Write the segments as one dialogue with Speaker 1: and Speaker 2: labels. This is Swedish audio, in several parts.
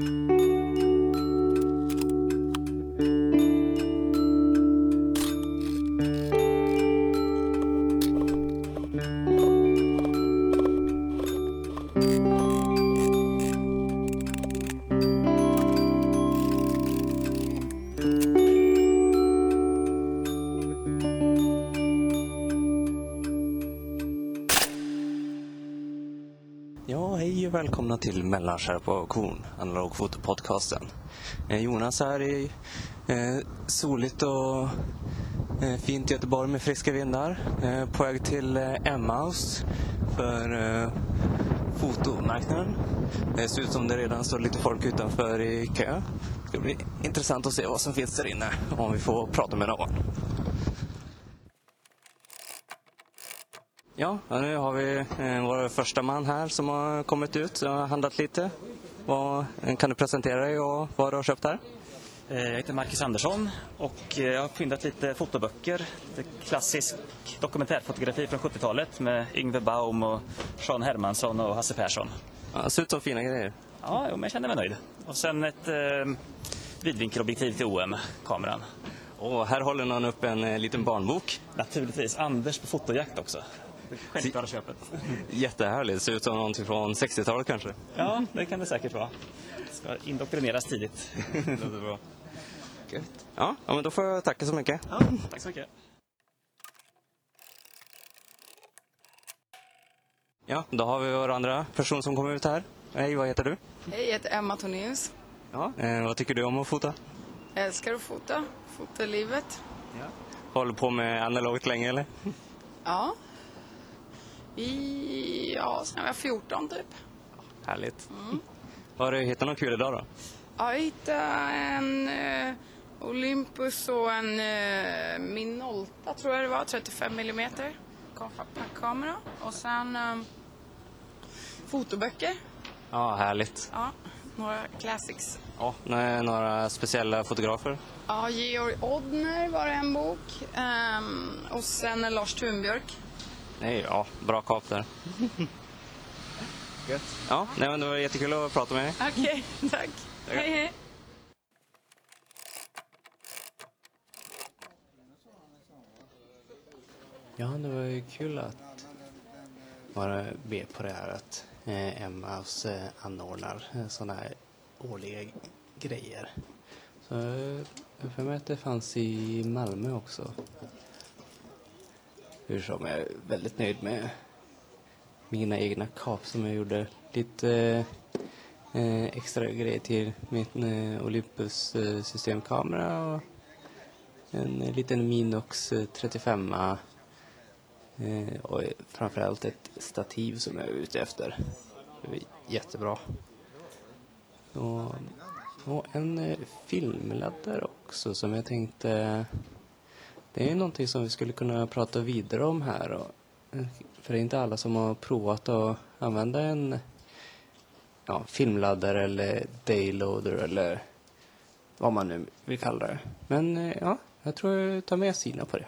Speaker 1: Ja, välkomna till Mellanskärpa och korn, analogfotopodcasten. Eh, Jonas här i eh, soligt och eh, fint Göteborg med friska vindar. Eh, på väg till eh, Emmaus för eh, fotomarknaden. Det ser ut som det redan står lite folk utanför i kö. Det ska bli intressant att se vad som finns där inne, om vi får prata med någon. Ja, nu har vi eh, vår första man här som har kommit ut och handlat lite. Vad, eh, kan du presentera dig och vad du har köpt här?
Speaker 2: Eh, Jag heter Marcus Andersson och jag har fyndat lite fotoböcker. Lite klassisk dokumentärfotografi från 70-talet med Yngve Baum och Sean Hermansson och Hasse Persson.
Speaker 1: Ja, ser ut som fina grejer.
Speaker 2: Ja, jo, men jag känner mig nöjd. Och sen ett eh, vidvinkelobjektiv till OM-kameran.
Speaker 1: Och här håller någon upp en eh, liten barnbok.
Speaker 2: Naturligtvis Anders på fotojakt också. Det Självklara köpet.
Speaker 1: Jättehärligt, det ser ut som någonting från 60-talet kanske.
Speaker 2: Ja, det kan det säkert vara. Ska indoktrineras tidigt.
Speaker 1: Låter bra. Gött. Ja, ja, men då får jag tacka så mycket.
Speaker 2: Ja, tack så mycket.
Speaker 1: Ja, då har vi vår andra person som kommer ut här. Hej, vad heter du?
Speaker 3: Hej, jag heter Emma Tornéus.
Speaker 1: Ja. Eh, vad tycker du om att fota?
Speaker 3: Jag älskar att fota. Fota livet.
Speaker 1: Håller på med analogt länge eller?
Speaker 3: Ja. I, ja, sen jag var 14 typ.
Speaker 1: Härligt. Har du hittat något kul idag då?
Speaker 3: Ja, jag hittade en eh, Olympus och en eh, Minolta tror jag det var, 35 millimeter. Kompaktkamera. Och sen eh, fotoböcker.
Speaker 1: Ja, härligt.
Speaker 3: Ja, några classics.
Speaker 1: Ja, några speciella fotografer?
Speaker 3: Ja, Georg Odner var det en bok. Ehm, och sen en Lars Thunbjörk.
Speaker 1: Nej, ja, bra kap där. Gött. Ja, nej, men det var jättekul att prata med dig.
Speaker 3: Okej, tack. Hej, hej.
Speaker 1: Ja, det var ju kul att vara med på det här att eh, Emmaus eh, anordnar eh, sådana här årliga grejer. Så eh, jag för mig att det fanns i Malmö också. Hur som, jag är väldigt nöjd med mina egna kap som jag gjorde. Lite eh, extra grejer till min eh, Olympus eh, systemkamera och en liten Minox eh, 35 Eh, och framförallt ett stativ som jag är ute efter. Det var jättebra. Och, och en eh, filmladdare också som jag tänkte... Det är ju någonting som vi skulle kunna prata vidare om här. Och, eh, för det är inte alla som har provat att använda en ja, filmladdare eller dayloader eller vad man nu vill kalla det. Men eh, ja, jag tror jag tar med Sina på det.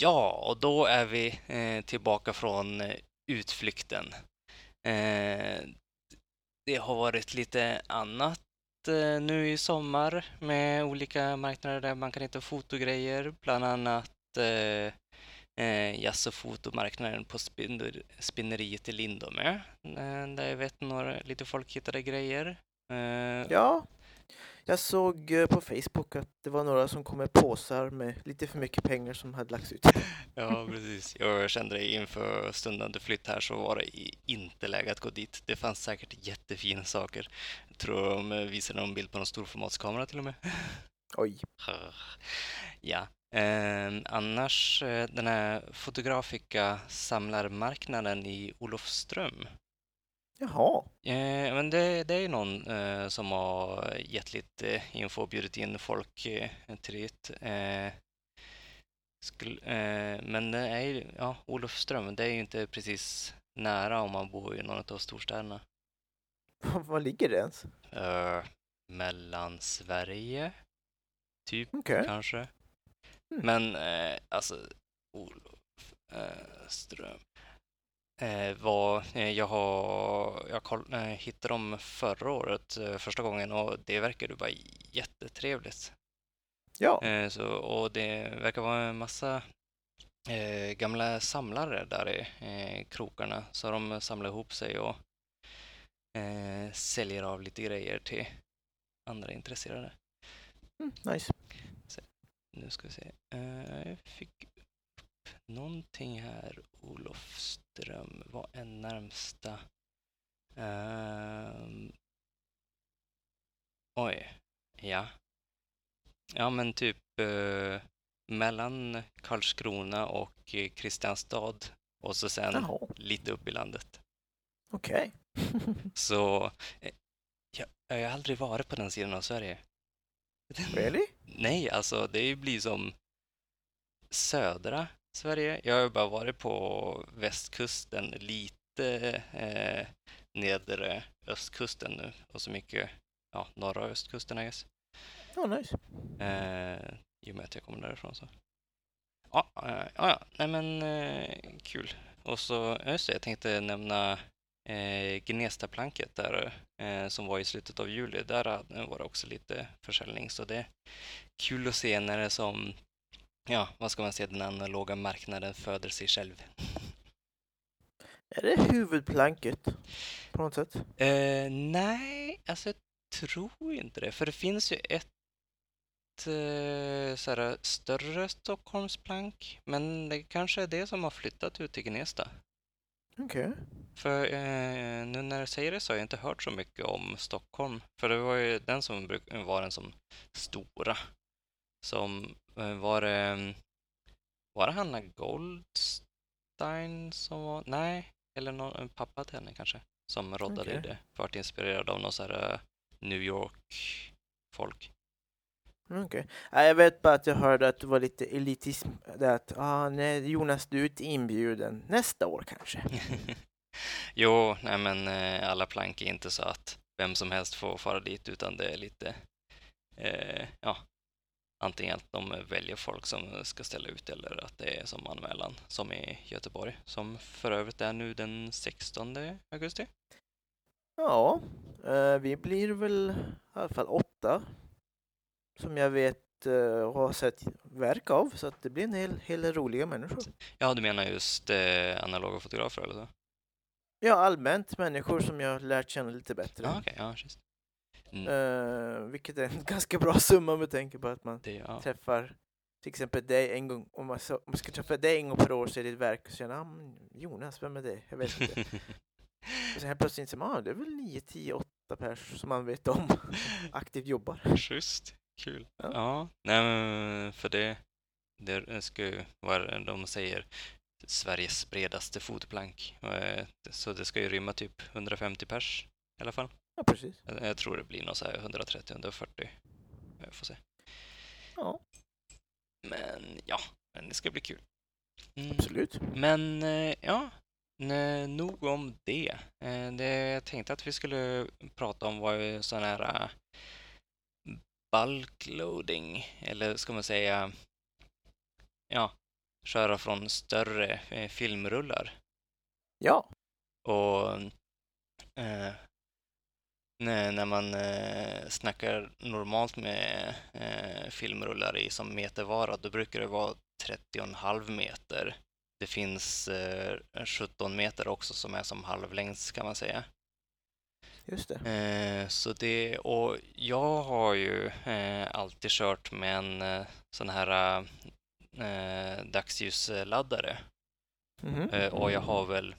Speaker 1: Ja, och då är vi eh, tillbaka från eh, utflykten. Eh, det har varit lite annat eh, nu i sommar med olika marknader där man kan hitta fotogrejer, bland annat eh, eh, jazz och fotomarknaden på spinner, spinneriet i Lindome, eh, där jag vet några lite folk hittade grejer. Eh,
Speaker 4: Ja, jag såg eh, på Facebook att det var några som kom med påsar med lite för mycket pengar som hade lagts ut.
Speaker 1: Ja, precis. Jag kände det inför stundande flytt här så var det inte läge att gå dit. Det fanns säkert jättefina saker. Jag tror de eh, visade någon bild på någon storformatskamera till och med.
Speaker 4: Oj.
Speaker 1: Ja. Eh, annars, den här Fotografika samlarmarknaden i Olofström.
Speaker 4: Jaha.
Speaker 1: Eh, men det, det är ju någon eh, som har gett lite info och bjudit in folk eh, till dit. Eh, skul, eh, men det är ju, ja, Olofström, det är ju inte precis nära om man bor i någon av storstäderna.
Speaker 4: Var ligger det ens?
Speaker 1: Eh, Mellansverige, typ
Speaker 4: Okej.
Speaker 1: kanske.
Speaker 4: Mm.
Speaker 1: Men eh, alltså, Olof eh, Ström eh, var, eh, jag har, jag koll, eh, hittade dem förra året eh, första gången och det verkade vara jättetrevligt.
Speaker 4: Ja.
Speaker 1: Eh, så, och det verkar vara en massa eh, gamla samlare där i eh, krokarna. Så de samlar ihop sig och eh, säljer av lite grejer till andra intresserade.
Speaker 4: Mm, nice.
Speaker 1: Nu ska vi se. Eh, jag fick upp någonting här. Olofström. Vad är närmsta? Ehm, oj. Ja. Ja, men typ eh, mellan Karlskrona och eh, Kristianstad och så sen
Speaker 4: Jaha,
Speaker 1: lite upp i landet.
Speaker 4: okej.
Speaker 1: Så eh, jag, jag har aldrig varit på den sidan av Sverige.
Speaker 4: really?
Speaker 1: Nej, alltså det blir som södra Sverige. Jag har bara varit på västkusten, lite eh, nedre östkusten nu och så mycket ja, norra östkusten, I guess.
Speaker 4: Ja, nice.
Speaker 1: Eh, I och med att jag kommer därifrån så. Ja, eh, ja, ja. nej men eh, kul. Och så, ja, just det, jag tänkte nämna eh, Gnestaplanket där eh, som var i slutet av juli. Där var det också lite försäljning så det är kul att se när det som, ja, vad ska man säga, den analoga marknaden föder sig själv.
Speaker 4: Är det huvudplanket på något sätt?
Speaker 1: Eh, nej, alltså jag tror inte det. För det finns ju ett eh, så här, större Stockholmsplank. Men det kanske är det som har flyttat ut till Gnesta.
Speaker 4: Okej.
Speaker 1: För eh, nu när jag säger det så har jag inte hört så mycket om Stockholm. För det var ju den som var den som stora. Som var det... Var det Hanna Goldstein som var... Nej, eller någon, en pappa till henne kanske. Som roddade i
Speaker 4: Okej.
Speaker 1: det. Vart inspirerad av någon så här eh, New York-folk.
Speaker 4: Okej. Nej, Jag vet bara att jag hörde att det var lite elitism. Det att, ah, nej, Jonas, du är inte inbjuden. Nästa år kanske.
Speaker 1: jo, nej men eh, alla plank är inte så att vem som helst får fara dit utan det är lite, eh, ja, antingen att de väljer folk som ska ställa ut eller att det är som anmälan som i Göteborg som för övrigt är nu den 16 augusti.
Speaker 4: Ja, eh, vi blir väl i alla fall åtta. Som jag vet eh, har sett verk av. Så att det blir en hel, hel roliga människor.
Speaker 1: Ja, du menar just eh, analoga fotografer eller så?
Speaker 4: Ja, allmänt människor som jag lärt känna lite bättre.
Speaker 1: Ja, okej, ja, just. Mm,
Speaker 4: Eh, vilket är en ganska bra summa med tanke på att man
Speaker 1: det, ja.
Speaker 4: träffar till exempel dig en gång, om man, så, om man ska träffa dig en gång per år så är det ett verk och känna, ah, Jonas, vem är det? Jag vet inte. och sen helt plötsligt så man, ah, det är väl 9, 10, 8 pers som man vet om aktivt jobbar.
Speaker 1: Schysst, kul.
Speaker 4: Ja.
Speaker 1: Ja, nej men för det, det ska ju vara, de säger, Sveriges bredaste fotplank. Eh, Så det ska ju rymma typ 150 pers i alla fall.
Speaker 4: Ja, precis.
Speaker 1: Jag jag tror det blir något så här 130-140. Jag får se.
Speaker 4: Ja,
Speaker 1: Men ja, men det ska bli kul. Mm.
Speaker 4: absolut.
Speaker 1: Men eh, ja, nog om det. Eh, det. Jag tänkte att vi skulle prata om var ju sån här eh, bulk loading, eller ska man säga, ja, köra från större eh, filmrullar.
Speaker 4: Ja,
Speaker 1: Och eh, när, man eh, snackar normalt med eh, filmrullar i som metervara, då brukar det vara 30,5 meter. Det finns eh, 17 meter också som är som halvlängds kan man säga.
Speaker 4: just det.
Speaker 1: Eh, så det, och jag har ju eh, alltid kört med en eh, sån här eh, dagsljusladdare.
Speaker 4: Mhm.
Speaker 1: Eh, och jag har väl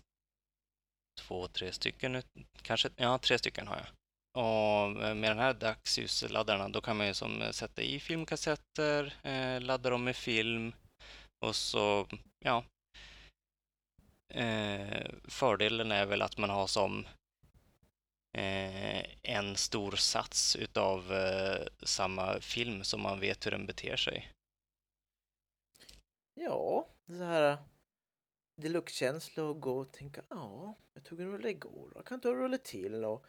Speaker 1: två, tre stycken, nu. kanske, ja, tre stycken har jag. Och eh, med den här dagsljusladdarna då kan man ju som eh, sätta i filmkassetter, eh, ladda dem med film och så, ja. Eh, fördelen är väl att man har som eh, en stor sats utav eh, samma film så man vet hur den beter sig.
Speaker 4: Ja, så här deluxe-känsla och gå och tänka, ja, jag tog en rulle igår, jag kan ta en rulle till och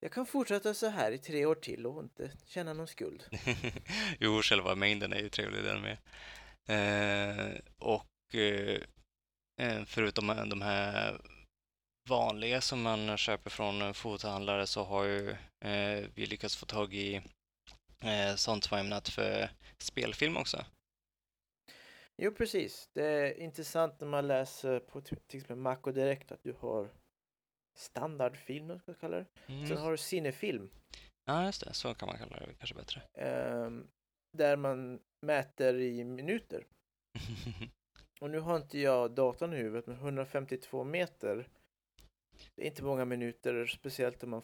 Speaker 4: jag kan fortsätta så här i tre år till och inte känna någon skuld.
Speaker 1: jo, själva mängden är ju trevlig den med. Eh, och eh, eh förutom de här vanliga som man köper från fotohandlare så har ju eh, vi lyckats få tag i eh, sånt som var ämnat för spelfilm också.
Speaker 4: Jo, precis. Det är intressant när man läser på till exempel Mac och Direkt att du har standardfilm, ska jag kalla det. Mm. Sen har du cinefilm.
Speaker 1: Ja, just det. Så kan man kalla det kanske bättre.
Speaker 4: Um, där man mäter i minuter. och nu har inte jag datan i huvudet, men 152 meter det är inte många minuter, speciellt om man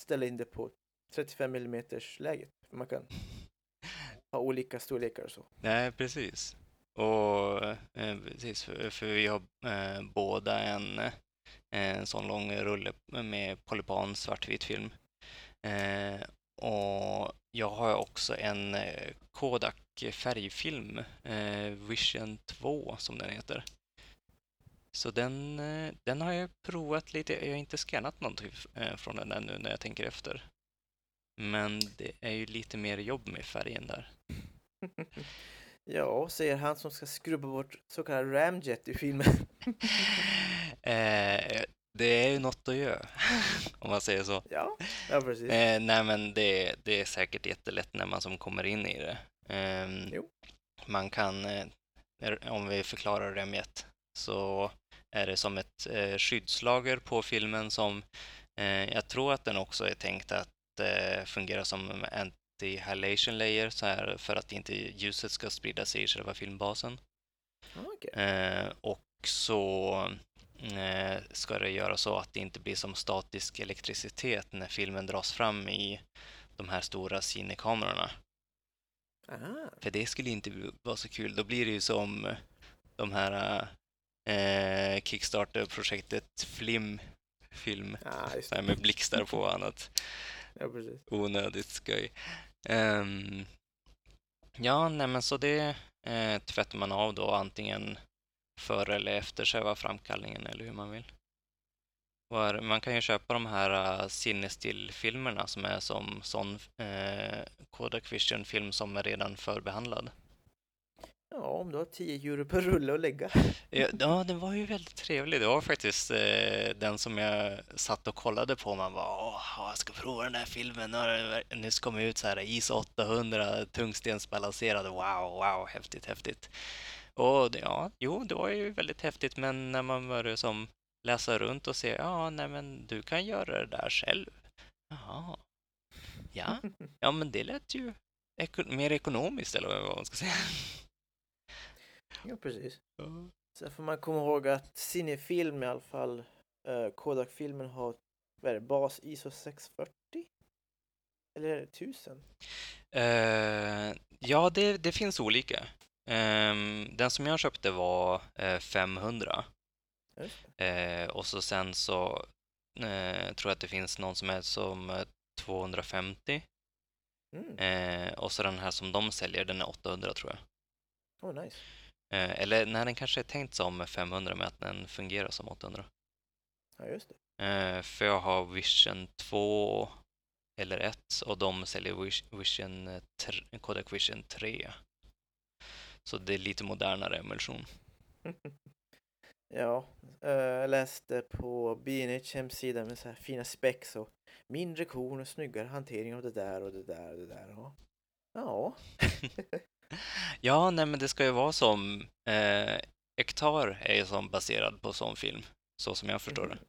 Speaker 4: ställer in det på 35 mm läget. Man kan ha olika storlekar och så.
Speaker 1: Nej, precis. Och eh, precis, för, för, vi har eh, båda en, eh, en sån lång rulle med polypan svartvit film. Eh, och jag har också en eh, Kodak färgfilm, eh, Vision 2 som den heter. Så den, den har jag provat lite. Jag har inte skannat någonting från den ännu när jag tänker efter. Men det är ju lite mer jobb med färgen där.
Speaker 4: Ja, säger han som ska skrubba bort så kallad ramjet i filmen.
Speaker 1: eh, det är ju något att göra, om man säger så.
Speaker 4: Ja, ja precis.
Speaker 1: Eh, nej, men det, det är säkert jättelätt när man som kommer in i det. Eh,
Speaker 4: jo.
Speaker 1: Man kan, eh, om vi förklarar ramjet, så är det som ett eh, skyddslager på filmen som jag tror att den också är tänkt att fungera som anti-halation layer så här, för att inte ljuset ska sprida sig i själva filmbasen.
Speaker 4: Okay.
Speaker 1: Eh, och så ska det göra så att det inte blir som statisk elektricitet när filmen dras fram i de här stora cinekamerorna.
Speaker 4: Aha.
Speaker 1: För det skulle inte vara så kul. Då blir det ju som de här eh, Kickstarter-projektet Flim film
Speaker 4: ah,
Speaker 1: med blixtar på och annat.
Speaker 4: Ja, precis.
Speaker 1: Onödigt skoj. Um, ja, nej men så det eh, tvättar man av då antingen före eller efter själva framkallningen eller hur man vill. Man kan ju köpa de här uh, Cinestill-filmerna som är som sån eh, Kodak Vision-film som är redan förbehandlad.
Speaker 4: Ja, om du har 10 euro per rulle att lägga.
Speaker 1: Ja, ja, den var ju väldigt trevlig. Det var faktiskt eh, den som jag satt och kollade på. Man bara, åh, jag ska prova den här filmen. Nu ska komma ut så här IS 800 tungstensbalanserad. Wow, wow, häftigt, häftigt. Och ja, jo, det var ju väldigt häftigt, men när man började som läsa runt och se, ja, nej, men du kan göra det där själv. Jaha. Ja, ja, men det lät ju eko mer ekonomiskt eller vad man ska säga.
Speaker 4: Ja, precis. Uh. Sen får man komma ihåg att cinefilm i alla fall, uh, Kodak-filmen har vad är det, bas ISO 640? Eller är det 1000?
Speaker 1: Uh, ja, det, det finns olika. Um, den som jag köpte var uh, 500. Uh, och så sen så uh, tror jag att det finns någon som är som 250. Mm. och så den här som de säljer, den är 800 tror jag.
Speaker 4: Oh, nice.
Speaker 1: Eh, eller när den kanske är tänkt som 500 med att den fungerar som 800.
Speaker 4: Ja, just
Speaker 1: det. Eh, för jag har Vision 2 eller 1 och de säljer Vision 3, Kodak Vision 3. Så det är lite modernare emulsion.
Speaker 4: ja, eh, jag läste på B&H hemsida med så här fina specs och mindre korn och snyggare hantering av det där och det där och det där. Ja. ja.
Speaker 1: Ja, nej men det ska ju vara som eh, Ektar är ju som baserad på sån film, så som jag förstår det. Mm.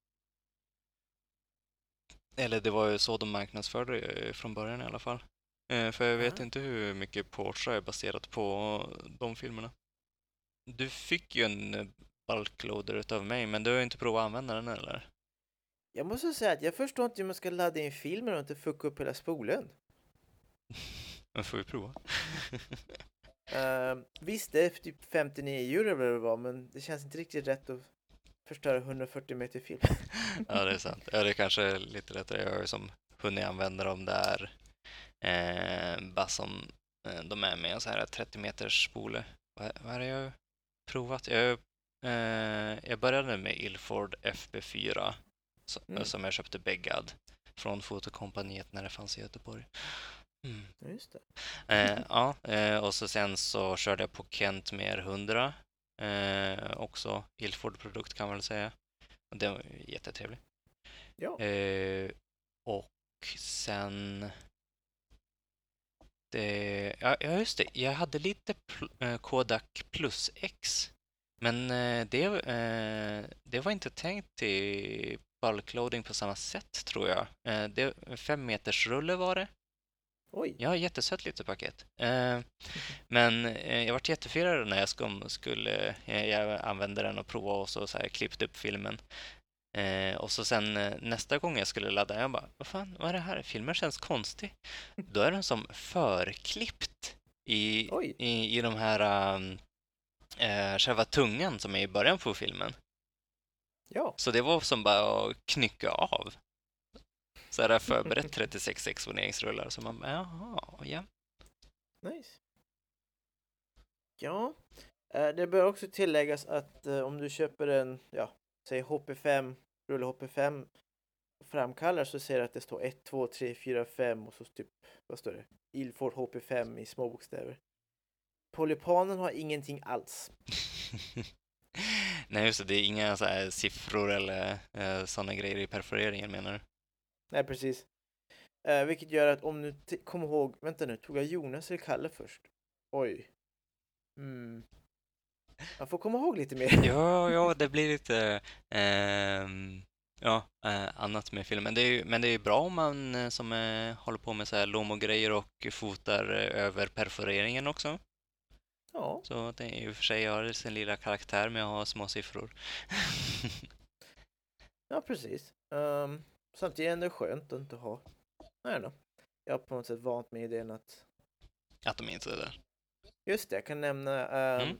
Speaker 1: Eller det var ju så de marknadsförde det från början i alla fall. Eh, för jag vet inte hur mycket Porsche är baserat på de filmerna. Du fick ju en bulkloader utav mig, men du har inte provat att använda den eller?
Speaker 4: Jag måste säga att jag förstår inte hur man ska ladda in filmer och inte fucka upp hela spolen.
Speaker 1: Men får vi prova.
Speaker 4: uh, visst, det är typ 59 euro eller vad det var, men det känns inte riktigt rätt att förstöra 140 meter film.
Speaker 1: ja, det är sant. Ja, det är kanske lite lättare. Jag har ju som hunnit använda dem där eh, bara som eh, de är med så här 30 meters spole. Vad, vad det jag provat? Jag, eh, jag började med Ilford FB4 så, mm. som jag köpte bäggad från Fotokompaniet när det fanns i Göteborg. Mm.
Speaker 4: Ja, just det.
Speaker 1: Eh, ja, eh, och så sen så körde jag på Kent mer 100. Eh, också Ilford-produkt kan man väl säga. Det var ju jättetrevligt.
Speaker 4: Ja.
Speaker 1: Och sen... Det, ja, just det. Jag hade lite eh, Kodak Plus X. Men eh, det, eh, det var inte tänkt till bulkloading på samma sätt, tror jag. Det, fem meters rulle var det.
Speaker 4: Oj.
Speaker 1: Ja, jättesött litet paket. Men jag vart jättefirad när jag skulle, jag använde den och provade och så, så klippte upp filmen. Eh, och så sen eh, nästa gång jag skulle ladda, jag bara, vad fan, vad är det här? Filmen känns konstig. Då är den som förklippt i,
Speaker 4: Oj.
Speaker 1: i, i de här eh, själva tungan som är i början på filmen.
Speaker 4: Ja.
Speaker 1: Så det var som bara att knycka av. Så hade jag förberett 36 exponeringsrullar, så man bara, jaha, ja.
Speaker 4: Nice. Ja, eh, det bör också tilläggas att om du köper en, ja, säg HP5, HP5 och framkallar så ser du att det står 1, 2, 3, 4, 5 och så typ, vad står det? Ilford HP5 i små bokstäver. Polypanen har ingenting alls.
Speaker 1: Nej, just det, det är inga så här siffror eller eh, sådana grejer i perforeringen menar du?
Speaker 4: Nej, precis. Eh, vilket gör att om du kommer ihåg, vänta nu, tog jag Jonas eller Kalle först? Oj. Mm. Man får komma ihåg lite mer.
Speaker 1: Ja, ja, det blir lite ehm, ja, eh, annat med filmen. Det är ju, men det är ju bra om man eh, som eh, håller på med så här lomo-grejer och fotar eh, över perforeringen också.
Speaker 4: Ja,
Speaker 1: Så det är ju för sig, jag har sin lilla karaktär med att ha små siffror.
Speaker 4: ja precis. Um, samtidigt är det skönt att inte ha, nej då. Jag har på något sätt vant mig idén att,
Speaker 1: Att de inte är där.
Speaker 4: just det, jag kan nämna, ehm,
Speaker 1: Mm.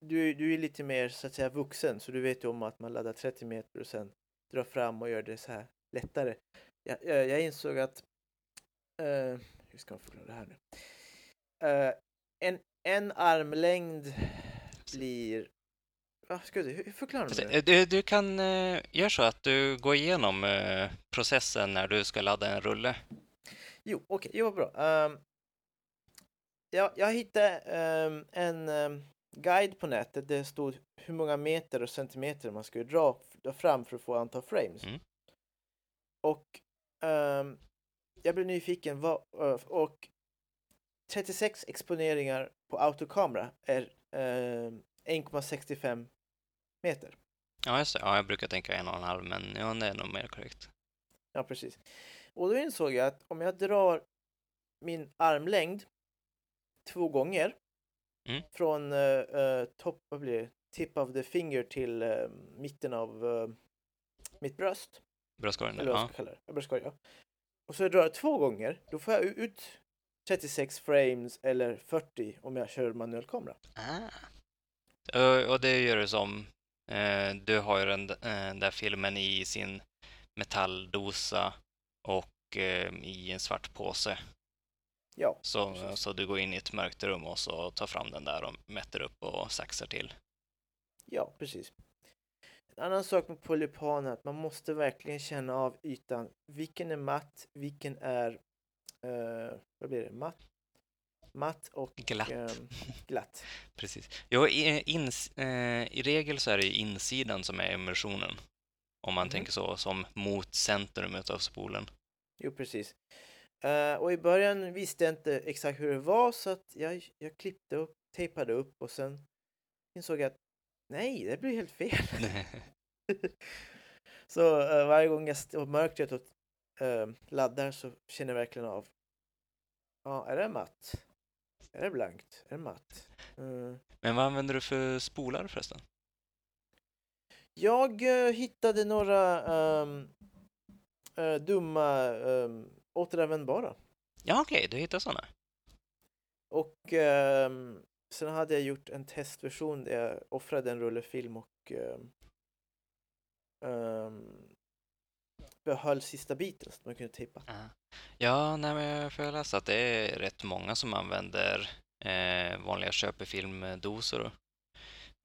Speaker 4: Du, du är lite mer så att säga vuxen, så du vet ju om att man laddar 30 meter och sen drar fram och gör det så här lättare. Jag, jag, jag insåg att, eh, hur ska man förklara det här nu? Eh, en, en armlängd blir, vad ska du, hur förklarar du
Speaker 1: Fast,
Speaker 4: det?
Speaker 1: Du, du kan eh, göra så att du går igenom eh, processen när du ska ladda en rulle.
Speaker 4: Jo, okej, jo, vad bra. Um, ja, jag hittade ehm, en ehm, guide på nätet. Det stod hur många meter och centimeter man skulle dra, fram för att få antal frames.
Speaker 1: Mm.
Speaker 4: Och ehm, jag blev nyfiken vad, eh, och 36 exponeringar på autokamera är ehm, 1,65 meter.
Speaker 1: Ja, just det. Ja, jag brukar tänka en och en halv, men ja, det är nog mer korrekt.
Speaker 4: Ja, precis. Och då insåg jag att om jag drar min armlängd två gånger
Speaker 1: Mm.
Speaker 4: från uh, topp, vad blir det? Tip of the finger till eh, mitten av eh, mitt bröst,
Speaker 1: Bröstkorgen,
Speaker 4: eller vad jag
Speaker 1: ja.
Speaker 4: ska kalla det. Ja. Och så drar jag två gånger, då får jag ut 36 frames eller 40 om jag kör manuell kamera.
Speaker 1: Ah. Och- det gör du som, eh, du har ju den, där filmen i sin metalldosa och eh, i en svart påse.
Speaker 4: Ja,
Speaker 1: Så,
Speaker 4: Precis.
Speaker 1: så du går in i ett mörkt rum och så tar fram den där och mäter upp och saxar till.
Speaker 4: ja, precis. En annan sak med polypan är att man måste verkligen känna av ytan. Vilken är matt, vilken är, eh, vad blir det, matt, matt och
Speaker 1: Glatt.
Speaker 4: ehm, glatt.
Speaker 1: Precis. Jo, i, ins, eh, I regel så är det insidan som är immersionen. Om man
Speaker 4: Mhm.
Speaker 1: tänker så, som mot centrumet av spolen.
Speaker 4: Jo, precis. Eh, och i början visste jag inte exakt hur det var så att jag, jag klippte och tejpade upp och sen insåg jag att nej, det blir helt fel. så eh, varje gång jag står mörkret och eh, laddar så känner jag verkligen av. Ja, är det matt? Är det blankt? Är det matt? Eh,
Speaker 1: Men vad använder du för spolar förresten?
Speaker 4: Jag hittade några eh, dumma um, återanvändbara.
Speaker 1: Ja, okej, du hittar sådana.
Speaker 4: Och ehm, sen hade jag gjort en testversion där jag offrade en rulle film och ehm, ehm, behöll sista biten så att man kunde tejpa.
Speaker 1: Ja, ja nej, men jag får läsa att det är rätt många som använder eh, vanliga köpefilmdosor.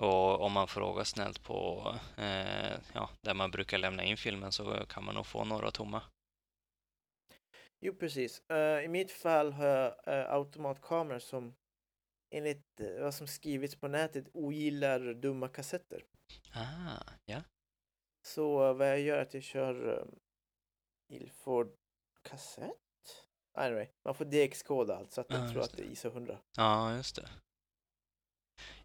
Speaker 1: Och om man frågar snällt på eh, ja, där man brukar lämna in filmen så kan man nog få några tomma.
Speaker 4: Jo, precis. Eh, I mitt fall har jag uh, automatkameror som enligt uh, vad som skrivits på nätet ogillar dumma kassetter.
Speaker 1: Ah, ja.
Speaker 4: Så vad jag gör är att jag kör um, Ilford kassett? Anyway, man får DX-koda allt så att jag
Speaker 1: Ja,
Speaker 4: tror att det är ISO 100.
Speaker 1: Ja, just det.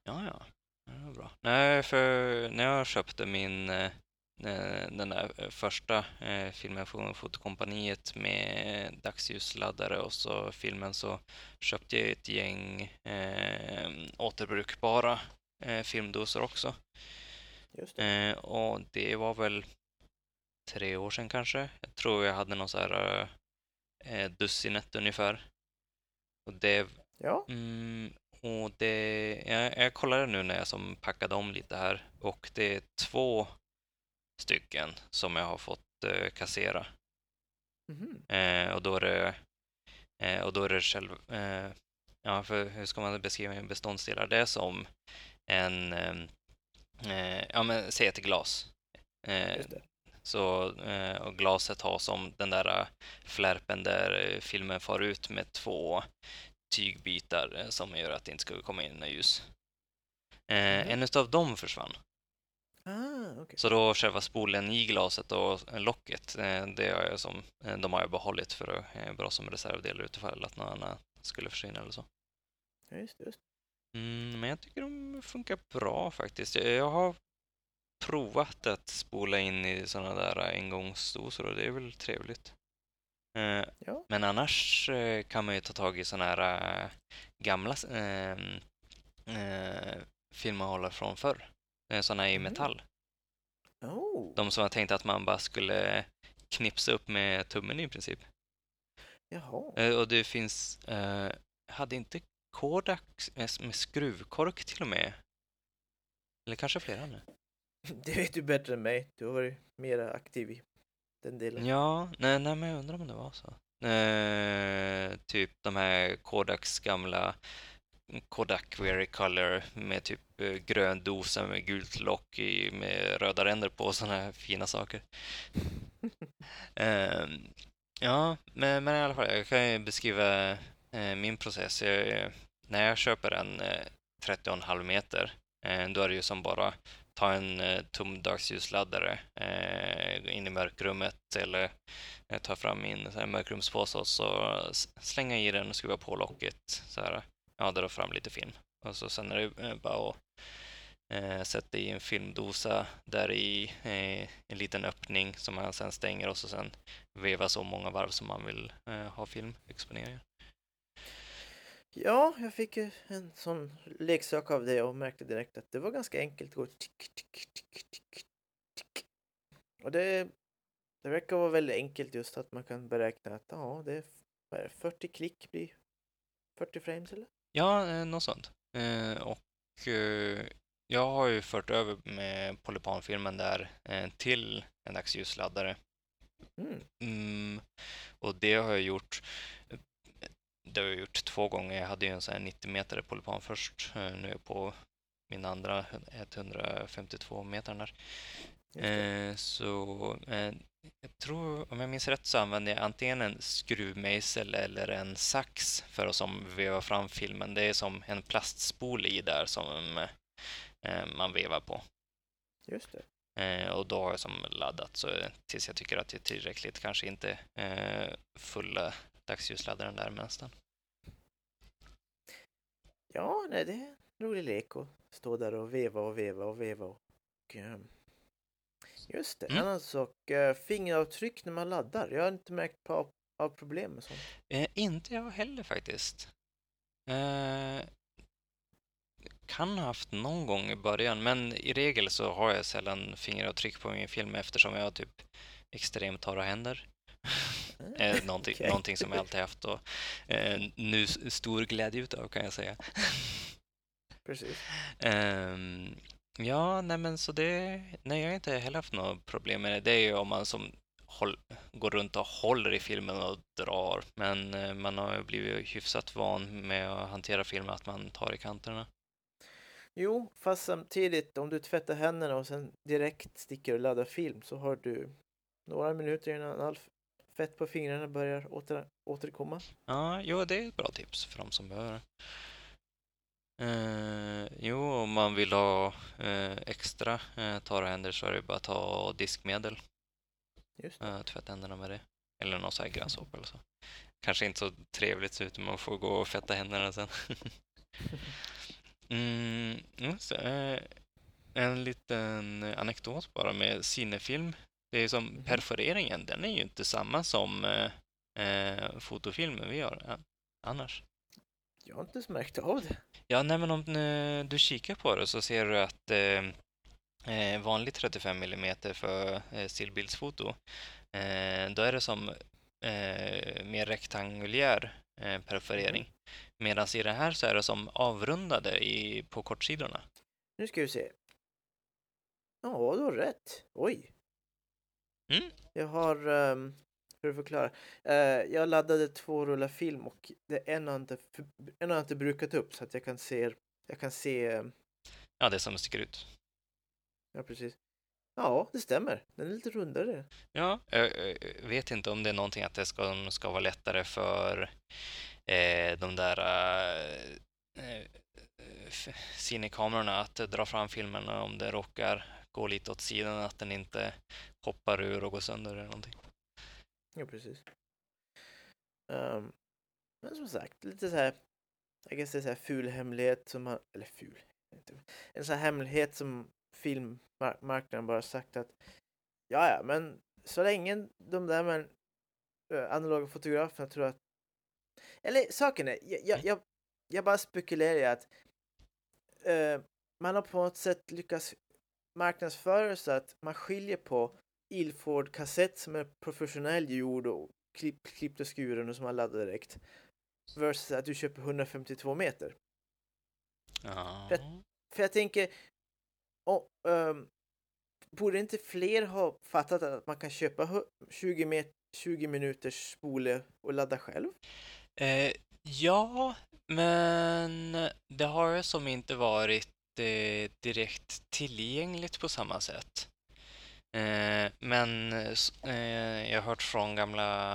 Speaker 1: Ja, ja. det var bra. Nej, för när jag köpte min den där första eh, filmen från Fotokompaniet med dagsljusladdare och så filmen så köpte jag ett gäng eh, återbrukbara eh, filmdosor också.
Speaker 4: Just det.
Speaker 1: Eh, och det var väl tre år sedan kanske. Jag tror jag hade någon så här eh, dussinet ungefär. Och det
Speaker 4: Ja,
Speaker 1: Mm, och det, jag, jag kollade nu när jag som packade om lite här och det är två stycken som jag har fått eh, kassera.
Speaker 4: mhm.
Speaker 1: Eh, och då är det, eh, och då är det själv, eh, ja, för hur ska man beskriva en beståndsdelar? Det är som en, eh, eh, ja men säg ett glas. Eh, så, och glaset har som den där flärpen där filmen far ut med två tygbitar som gör att det inte ska komma in något ljus.
Speaker 4: Mhm.
Speaker 1: En utav dem försvann.
Speaker 4: Okej.
Speaker 1: Så då själva spolen i glaset och eh, locket, eh, det har jag som, eh, de har jag behållit för att bra som reservdelar utifall att någon annan skulle försvinna eller så.
Speaker 4: Just just
Speaker 1: Mm, men jag tycker de funkar bra faktiskt. Jag, har provat att spola in i sådana där engångsdosor och det är väl trevligt.
Speaker 4: Ja.
Speaker 1: Men annars kan man ju ta tag i sådana här gamla eh, eh, filmahållare från förr. Sådana i
Speaker 4: Mhm.
Speaker 1: metall.
Speaker 4: Oh,
Speaker 1: De som jag tänkte att man bara skulle knipsa upp med tummen i princip.
Speaker 4: jaha.
Speaker 1: Eh, Och det finns, eh, hade inte Kodak med skruvkork till och med? Eller kanske flera nu?
Speaker 4: Det vet du bättre än mig. Du har varit mer aktiv i den delen.
Speaker 1: Ja, nej, nej, men jag undrar om det var så. Eh, typ de här Kodaks gamla Kodak Very Color med typ eh, grön dosa med gult lock i, med röda ränder på och sådana här fina saker. Eh, ja, men, men i alla fall, jag kan ju beskriva eh, min process. Jag, när jag köper en eh, 30,5 meter, eh, då är det ju som bara ta en eh, tom dagsljusladdare eh, in i mörkrummet eller eh, ta fram min så här, mörkrumspåse och så slänga i den och skruva på locket så här. Ja, dra fram lite film. Och så sen är det eh, bara att eh, sätta i en filmdosa där i eh, en liten öppning som man sen stänger och så sen veva så många varv som man vill eh, ha filmexponeringar.
Speaker 4: Ja, jag fick ju en sån leksak av det och märkte direkt att det var ganska enkelt. att gå tick, tick, tick, tick, tick. Och det, det verkar vara väldigt enkelt just att man kan beräkna att ja, det är, 40 klick blir 40 frames eller?
Speaker 1: Ja, eh, något sånt. Eh, och eh, jag har ju fört över med polypanfilmen där till en dagsljusladdare.
Speaker 4: Mm.
Speaker 1: Mm, och det har jag gjort det har jag gjort två gånger. Jag hade ju en sån här 90 meter polypan först. Nu är jag på min andra 152 meter där. Eh, så eh, jag tror, om jag minns rätt, så använder jag antingen en skruvmejsel eller en sax för att som veva fram filmen. Det är som en plastspol i där som eh, man vevar på.
Speaker 4: Just det.
Speaker 1: Eh, och då har jag som laddat så tills jag tycker att det är tillräckligt. Kanske inte eh, fulla dagsljusladdaren där men nästan.
Speaker 4: Ja, nej, det är en rolig lek att stå där och veva och veva och veva. Och, ehm, just det, en
Speaker 1: Mm.
Speaker 4: annan sak. eh, Fingeravtryck när man laddar. Jag har inte märkt på av, problem med sånt.
Speaker 1: Eh, inte jag heller faktiskt. Eh, kan ha haft någon gång i början, men i regel så har jag sällan fingeravtryck på min film eftersom jag har typ extremt torra händer. eh, någonting,
Speaker 4: Okej.
Speaker 1: någonting som jag alltid haft och eh, nu stor glädje utav kan jag säga.
Speaker 4: Precis.
Speaker 1: Ja, nej men så det, nej jag har inte heller haft något problem med det. Det är ju om man som håll, går runt och håller i filmen och drar. Men eh, man har ju blivit hyfsat van med att hantera filmen, att man tar i kanterna.
Speaker 4: Jo, fast samtidigt om du tvättar händerna och sen direkt sticker och laddar film så har du några minuter innan all fett på fingrarna börjar åter, återkomma.
Speaker 1: Ja, jo, det är ett bra tips för de som behöver det. Eh, jo, om man vill ha eh, extra eh, torra händer så är det bara att ta diskmedel.
Speaker 4: Just.
Speaker 1: Eh, tvätta händerna med det. Eller någon sån här grönsåpa eller så. Kanske inte så trevligt så ut, man får gå och fetta händerna sen. mm, det. Eh, en liten anekdot bara med cinefilm. Det är som
Speaker 4: Mhm.
Speaker 1: perforeringen, den är ju inte samma som eh, eh, fotofilmen vi gör annars.
Speaker 4: Jag har inte märkt av det.
Speaker 1: Ja, nej, men om du kikar på det så ser du att eh, eh, vanlig 35 mm för eh, stillbildsfoto, eh, då är det som eh, mer rektangulär eh, perforering. Medan i det här så är det som avrundade i, på kortsidorna.
Speaker 4: Nu ska vi se. Ja, du har rätt. Oj.
Speaker 1: Mm.
Speaker 4: Jag har, ehm, för att förklara. Eh, jag laddade två rullar film och det en har inte, en har inte brukat upp så att jag kan se, jag kan se, ehm,
Speaker 1: Ja, det som sticker ut.
Speaker 4: ja precis. Ja, det stämmer. Den är lite rundare.
Speaker 1: Ja, jag jag vet inte om det är någonting att det ska, ska vara lättare för eh, de där eh, eh, cinekamerorna att dra fram filmen om det råkar gå lite åt sidan, att den inte hoppar ur och går sönder eller någonting.
Speaker 4: Ja, precis. Um, men som sagt, lite så här, jag guess det är så här ful hemlighet som man, eller ful, en sån här hemlighet som filmmarknaden bara sagt att ja, ja, men så länge de där med eh, analoga fotograferna tror att eller saken är, jag, jag, jag, jag bara spekulerar i att uh, man har på något sätt lyckats marknadsföra så att man skiljer på Ilford kassett som är professionell gjord och klipp, klippt och skuren och som man laddar direkt versus att du köper 152 meter.
Speaker 1: Ja.
Speaker 4: Rätt. För jag tänker, oh, um, borde inte fler ha fattat att man kan köpa hu- 20, met- 20 minuters spole och ladda själv?
Speaker 1: Eh, ja, men det har som inte varit eh, direkt tillgängligt på samma sätt. Eh, men eh, jag har hört från gamla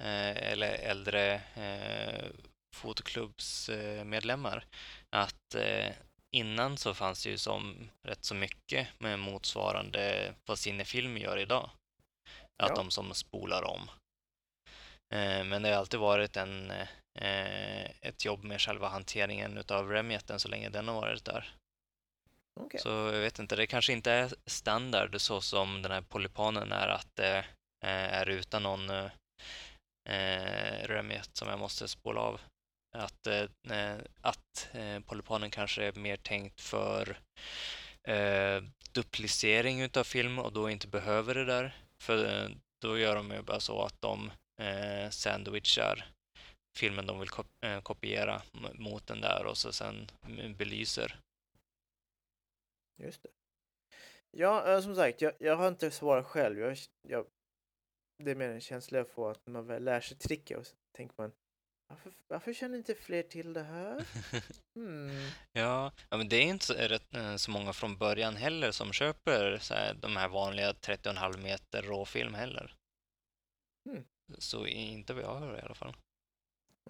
Speaker 1: eh, eller äldre eh, fotoklubbsmedlemmar att eh, innan så fanns det ju som rätt så mycket med motsvarande vad Cinefilm gör idag. Att
Speaker 4: Ja.
Speaker 1: de som spolar om. Eh, Men det har alltid varit en, ett jobb med själva hanteringen utav remjeten så länge den har varit där.
Speaker 4: Okay.
Speaker 1: Så jag vet inte, det kanske inte är standard så som den här polypanen är att det eh, är utan någon eh, eh, remjet som jag måste spola av. Att, eh, eh, att eh, polypanen kanske är mer tänkt för eh, duplicering utav film och då inte behöver det där. För eh, då gör de ju bara så att de eh, sandwichar filmen de vill kop- kopiera mot den där och så sen belyser.
Speaker 4: Just det. Ja, eh, som sagt, jag, jag har inte svarat själv. Jag, jag, det är mer en känsla jag får att när man väl lär sig tricket och så tänker man varför, varför känner inte fler till det här? Hmm.
Speaker 1: Ja, men det är inte så, rätt, eh, så många från början heller som köper så här, de här vanliga 30,5 meter råfilm heller.
Speaker 4: Mm.
Speaker 1: Så inte vad jag hör i alla fall.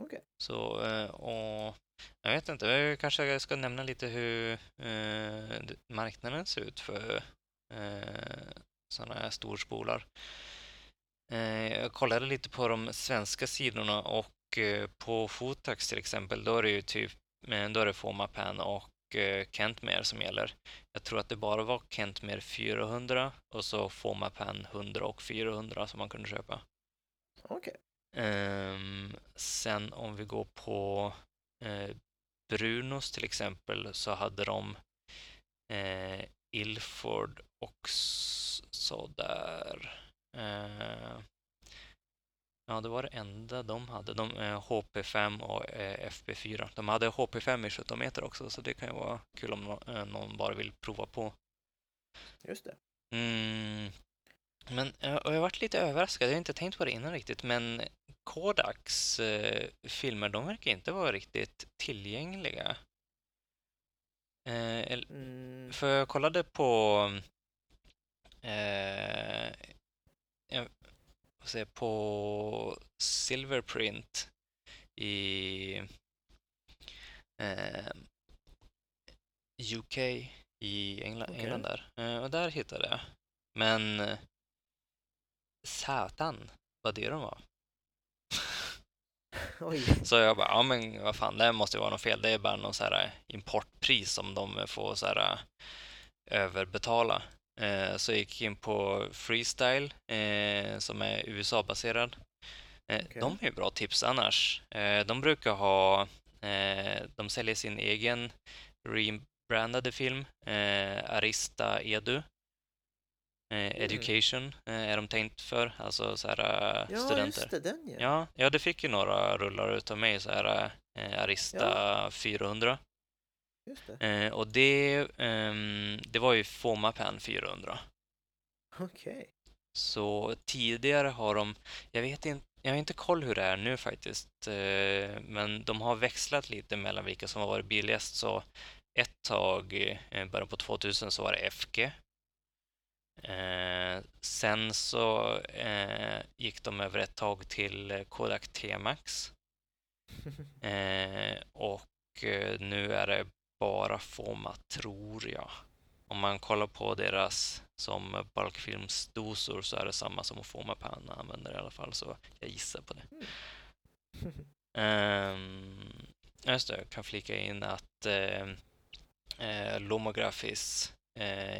Speaker 4: Okej.
Speaker 1: Så, eh, och jag vet inte, jag kanske ska nämna lite hur eh, marknaden ser ut för eh, sådana här storspolar. Eh, jag kollade lite på de svenska sidorna och eh, på Fotax till exempel, då är det ju typ eh, då är det Fomapan och eh, Kentmer som gäller. Jag tror att det bara var Kentmer 400 och så Fomapan 100 och 400 som man kunde köpa.
Speaker 4: Okej.
Speaker 1: Ehm, sen om vi går på Brunos till exempel så hade de eh, Ilford och s- sådär. Eh, ja, det var det enda de hade. De, eh, HP5 och eh, FP4. De hade HP5 i 17 meter också, så det kan ju vara kul om nå- eh, någon bara vill prova på.
Speaker 4: Just det.
Speaker 1: Mm. Men jag har varit lite överraskad, jag har inte tänkt på det innan riktigt, men Kodaks eh, filmer, de verkar inte vara riktigt tillgängliga. Eh,
Speaker 4: Mm,
Speaker 1: för jag kollade på... Eh, jag, säger, jag, på Silverprint i eh, UK i England,
Speaker 4: Okej.
Speaker 1: England där. Eh, och där hittade jag. Men satan vad det de var.
Speaker 4: oj.
Speaker 1: Så jag bara, ja men vad fan, det måste ju vara något fel. Det är bara någon så här eh, importpris som de får så här eh, överbetala. Eh, så jag gick in på Freestyle eh, som är USA-baserad. Eh,
Speaker 4: Okej.
Speaker 1: De är ju bra tips annars. De brukar ha, de säljer sin egen rebrandade film, Arista Edu. Eh, Education eh, är de tänkt för, alltså så här eh,
Speaker 4: Ja,
Speaker 1: studenter.
Speaker 4: det, den ja.
Speaker 1: Ja, ja, det fick ju några rullar utav mig, så här eh, Arista 400.
Speaker 4: Just det.
Speaker 1: Eh, och det, ehm, det var ju Fomapan 400.
Speaker 4: Okej.
Speaker 1: Så tidigare har de, jag vet inte, jag har inte koll hur det är nu faktiskt, men de har växlat lite mellan vilka som har varit billigast. Så ett tag, i början på 2000, så var det FG. Eh, sen så eh, gick de över ett tag till Kodak T-Max. Eh, och eh, nu är det bara Foma, tror jag. Om man kollar på deras som bulkfilmsdosor så är det samma som Fomapan använder i alla fall, så jag gissar på det. Um, just det, jag kan flika in att eh, eh, Lomografis eh,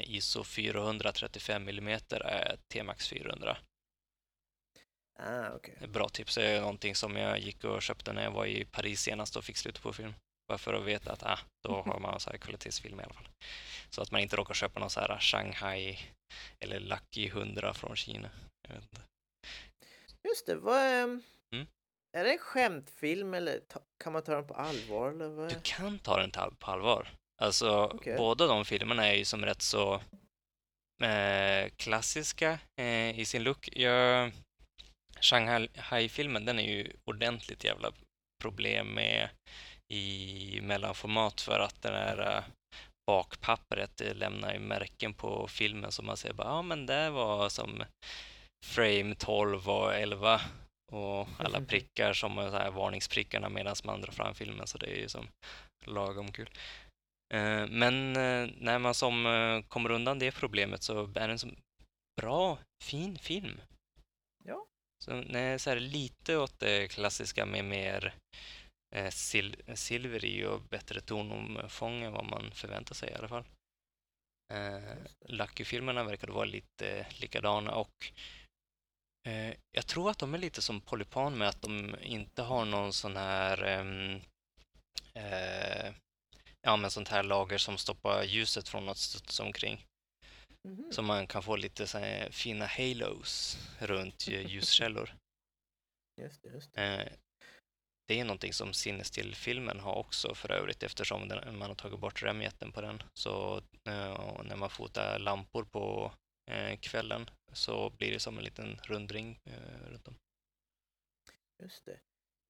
Speaker 1: ISO 435 mm är T-Max 400.
Speaker 4: ah, okej.
Speaker 1: Bra tips, det är någonting som jag gick och köpte när jag var i Paris senast och fick slut på film. Bara för att veta att ah, då har man så här kvalitetsfilm i alla fall. Så att man inte råkar köpa någon så här Shanghai eller Lucky 100 från Kina.
Speaker 4: Just det, vad är...
Speaker 1: Mm.
Speaker 4: Är det en skämtfilm eller kan man ta den på allvar? Eller vad
Speaker 1: Du kan ta den på allvar. Alltså,
Speaker 4: Okej.
Speaker 1: båda de filmerna är ju som rätt så eh, klassiska eh, i sin look. Jag, Shanghai-filmen, den är ju ordentligt jävla problem med i mellanformat för att den här eh, bakpappret lämnar ju märken på filmen som man säger bara, ja men det var som frame 12 och 11 och alla prickar som är så här varningsprickarna medan man drar fram filmen så det är ju som lagom kul. Eh, Men eh, när man som eh, kommer undan det problemet så är det en så bra, fin film.
Speaker 4: Ja.
Speaker 1: Så nej, så här lite åt det klassiska med mer sil silver i och bättre tonomfång än vad man förväntar sig i alla fall. Eh, Lucky-filmerna verkade vara lite likadana och eh, jag tror att de är lite som Polypan med att de inte har någon sån här ehm, eh, ja, men sånt här lager som stoppar ljuset från att studsa omkring.
Speaker 4: Mhm.
Speaker 1: Så man kan få lite så här fina halos runt ju- ljuskällor.
Speaker 4: Just det, just det.
Speaker 1: Eh, det är någonting som Cinestill-filmen har också för övrigt eftersom den, man har tagit bort remjätten på den. Så eh, när man fotar lampor på eh, kvällen så blir det som en liten rundring runt om.
Speaker 4: Just det.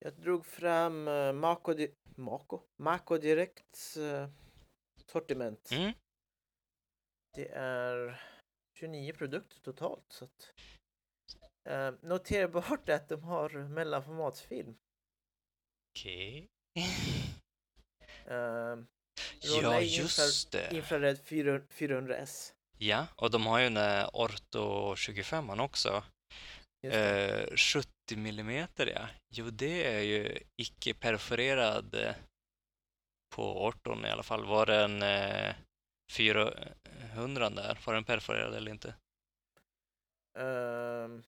Speaker 4: Jag drog fram uh, Mako, Di- Mako? Mako Directs uh, sortiment.
Speaker 1: Mm.
Speaker 4: Det är 29 produkter totalt. Så att, eh, noterbart är att de har mellanformatsfilm.
Speaker 1: Okej.
Speaker 4: Uh,
Speaker 1: Ja, just det.
Speaker 4: Infrared 400, 400S.
Speaker 1: Ja, och de har ju den där Orto 25 också. Eh, 70 millimeter, ja. Jo, det är ju icke perforerad eh, på Orton i alla fall. Var den eh, 400 där? Var den perforerad eller inte?
Speaker 4: Ehm,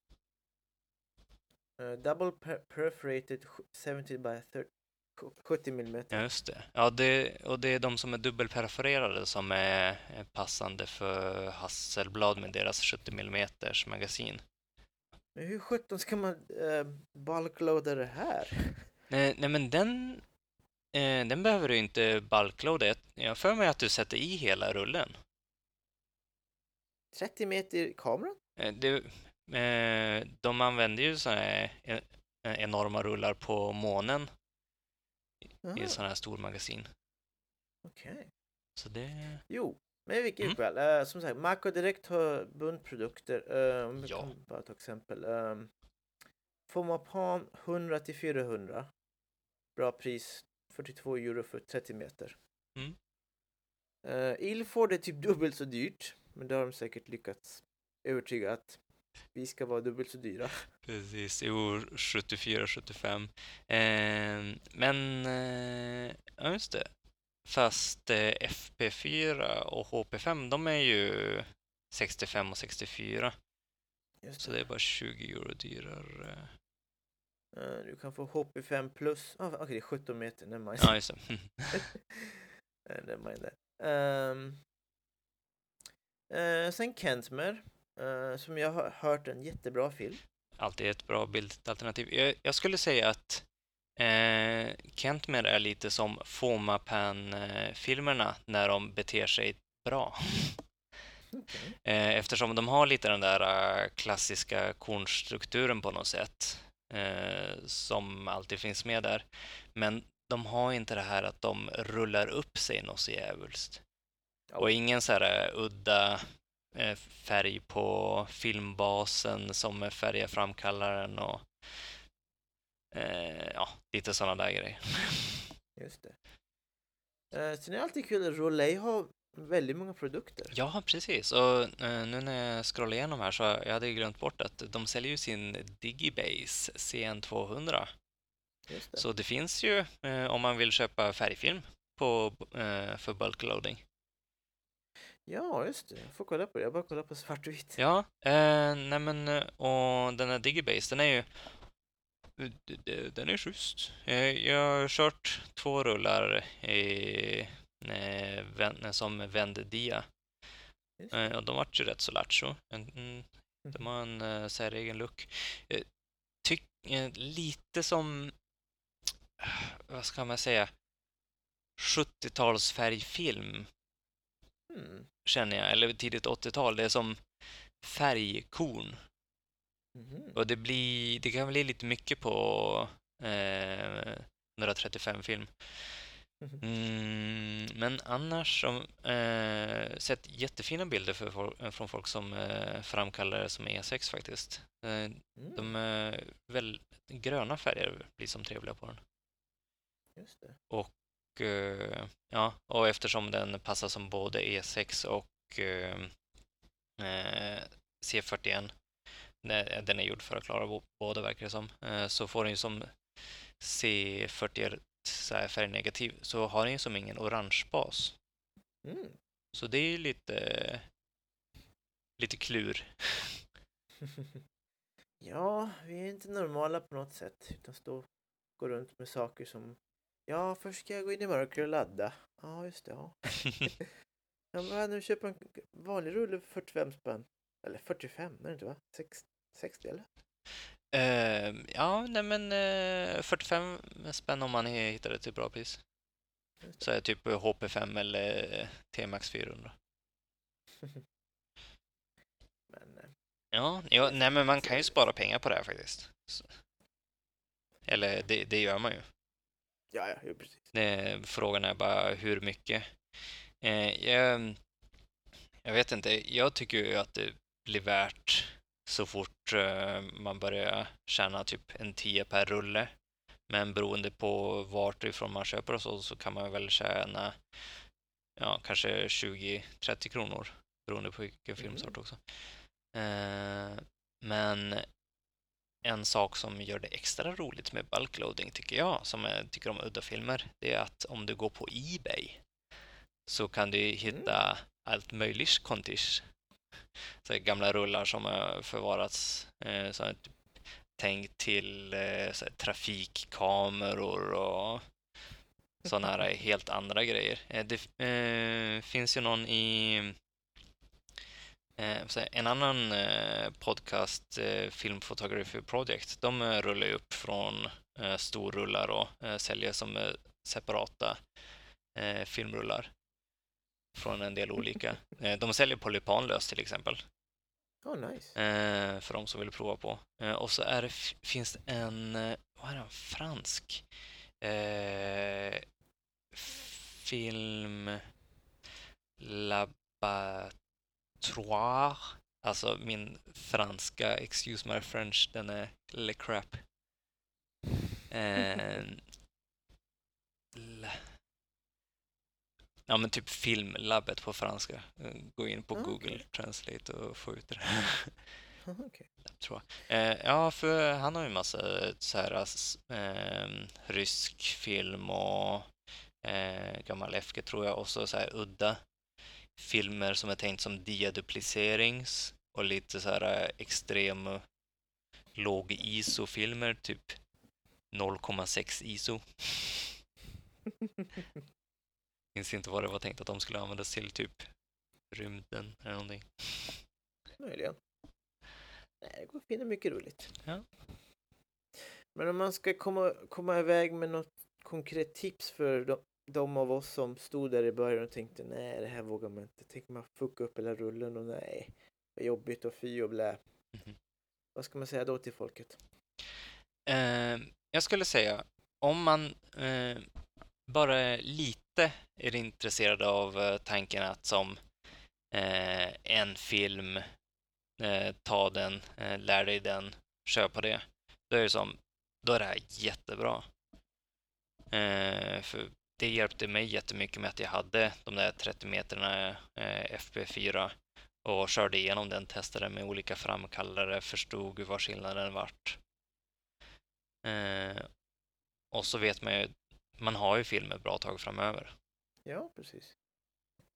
Speaker 4: eh, double per perforated sj- 70 by 30, 70 mm.
Speaker 1: Ja, just det. Ja, det, och det är de som är dubbelperforerade som är passande för Hasselblad med deras 70 mm magasin.
Speaker 4: Men hur sjutton ska man uh, bulkloada det här?
Speaker 1: Eh, nej, men den, eh, den behöver du inte bulkloada. Jag- för mig att du sätter i hela rullen.
Speaker 4: 30 meter i kameran?
Speaker 1: Eh, Det, eh, de använder ju såna här eh, enorma rullar på månen i
Speaker 4: Aha,
Speaker 1: sådana här stor magasin.
Speaker 4: Okej.
Speaker 1: Så det...
Speaker 4: Jo, men vilket
Speaker 1: Mm.
Speaker 4: väl. Uh, som sagt, Mac och Direkt har buntprodukter. Uh, om vi
Speaker 1: Ja.
Speaker 4: bara ta exempel. Um, Fomapan 100 till 400. Bra pris. 42 euro för 30 meter.
Speaker 1: Mm.
Speaker 4: Uh, Ilford är typ dubbelt så dyrt. Men det har de säkert lyckats övertyga att vi ska vara dubbelt så dyra.
Speaker 1: Precis, jo, 74, 75. Eh, men, eh, ja just det. Fast eh, FP4 och HP5, de är ju 65 och 64.
Speaker 4: Just
Speaker 1: Så det är bara 20 euro dyrare.
Speaker 4: Uh, du kan få HP5 plus. Ah, Okej, det är 17 meter. Nevermind.
Speaker 1: Ja, just det.
Speaker 4: Nevermind det. Um, eh, sen Kentmer. eh, som jag har hört en jättebra film.
Speaker 1: Alltid ett bra bildalternativ. Jag, jag skulle säga att eh, Kentmer är lite som Fomapan-filmerna när de beter sig bra.
Speaker 4: Okej.
Speaker 1: Eh, Eftersom de har lite den där eh, klassiska kornstrukturen på något sätt eh, som alltid finns med där. Men de har inte det här att de rullar upp sig något så jävulst.
Speaker 4: Ja.
Speaker 1: Och ingen så här eh, udda eh, färg på filmbasen som färgar framkallaren och eh, ja, lite sådana där grejer.
Speaker 4: Just det. Uh, sen är det alltid kul att Rolay har väldigt många produkter.
Speaker 1: Ja, precis. Och eh, nu när jag scrollar igenom här så jag hade jag glömt bort att de säljer ju sin Digibase CN200.
Speaker 4: Just det.
Speaker 1: Så det finns ju eh, om man vill köpa färgfilm på, eh, för bulkloading.
Speaker 4: Ja, just det. Jag får kolla på det. Jag bara kollar på svartvitt.
Speaker 1: Ja, eh, nej men eh, och den här Digibase den är ju den är schysst. Eh, jag har kört två rullar i, eh, som vänd dia
Speaker 4: Just det.
Speaker 1: eh, och de vart ju rätt så lattjo. Mm, De har en säregen look. Eh, tyck, eh, lite som, eh, vad ska man säga, 70-tals färgfilm
Speaker 4: Mm.
Speaker 1: känner jag, eller tidigt 80-tal. Det är som färgkorn.
Speaker 4: Mhm.
Speaker 1: Och det, blir, det kan bli lite mycket på eh, 135-film.
Speaker 4: Mhm.
Speaker 1: Mm, men annars som eh, sett jättefina bilder för, fol- från folk som eh, framkallar det som E6 faktiskt. Eh,
Speaker 4: Mm.
Speaker 1: de är väl gröna färger blir som trevliga på den.
Speaker 4: Just det.
Speaker 1: Och eh, ja, och eftersom den passar som både E6 och eh, eh, C41, den är gjord för att klara båda verkar det som, eh, så får den ju som C41 så här färgnegativ, så har den ju som ingen orange bas.
Speaker 4: Mm.
Speaker 1: Så det är ju lite, lite klur.
Speaker 4: ja, vi är inte normala på något sätt. Utan stå gå runt med saker som Ja, först ska jag gå in i mörker och ladda. Ja, just det. Ja. Jag bara, nu köper en vanlig rulle för 45 spänn. Eller 45, är det inte va? 60, 60 eller?
Speaker 1: Eh, ja, nej men eh, 45 spänn om man hittar det till bra pris. Så är typ HP5 eller eh, T-Max 400.
Speaker 4: Men eh,
Speaker 1: Ja, ja, nej men man kan ju spara pengar på det här faktiskt. Så. Eller det, det gör man ju.
Speaker 4: ja, ja, jo, precis.
Speaker 1: Det, frågan är bara hur mycket. Jag, jag vet inte, jag tycker ju att det blir värt så fort eh, man börjar tjäna typ en 10 per rulle. Men beroende på vart ifrån man köper och så, så kan man väl tjäna ja, kanske 20-30 kronor beroende på vilken filmsort också. Eh, men en sak som gör det extra roligt med bulkloading tycker jag, som jag tycker om udda filmer, det är att om du går på Ebay så kan du hitta allt möjligt kontish. Så här gamla rullar som har förvarats eh, så här, typ tänkt till eh, så här, trafikkameror och sådana här helt andra grejer. Eh, det eh, finns ju någon i eh, en annan eh, podcast, Film Photography Project, de rullar ju upp från storrullar och säljer som separata filmrullar från en del olika. Eh, de säljer polypanlöst till exempel,
Speaker 4: Oh, nice.
Speaker 1: eh, för de som vill prova på. Eh, och så är det, finns det en, vad är det, en fransk eh, film Laboratoire. Alltså min franska, excuse my French, den är le crap. Eh, la- ja men typ filmlabbet på franska. Eh, Gå in på
Speaker 4: Ah,
Speaker 1: Google. Translate och få ut det.
Speaker 4: Okej.
Speaker 1: tror jag. Eh, ja, för han har ju massa så här ehm, rysk film och eh, gammal FG tror jag och så, så här udda filmer som är tänkt som diaduplicerings och lite så här eh, extrem eh, låg ISO-filmer, typ 0,6 ISO. Minns inte vad det var tänkt att de skulle användas till, typ rymden eller någonting.
Speaker 4: Möjligen. Nej, det går att finna mycket roligt.
Speaker 1: Ja.
Speaker 4: Men om man ska komma, komma iväg med något konkret tips för de, de av oss som stod där i början och tänkte nej, det här vågar man inte. Tänker man fucka upp hela rullen och nej, vad jobbigt och fy och blä.
Speaker 1: Mhm.
Speaker 4: Vad ska man säga då till folket?
Speaker 1: Eh, jag skulle säga, om man eh, bara är lite är intresserad av eh, tanken att som eh, en film, eh, ta den, eh, lär dig den, köpa det, då är det som, då är det här jättebra. Eh, för det hjälpte mig jättemycket med att jag hade de där 30 meterna eh, FP4 och körde igenom den, testade med olika framkallare, förstod vad skillnaden vart. Eh, och så vet man ju, man har ju filmer bra tag framöver.
Speaker 4: Ja, precis.